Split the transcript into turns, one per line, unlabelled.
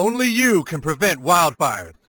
Only you can prevent wildfires.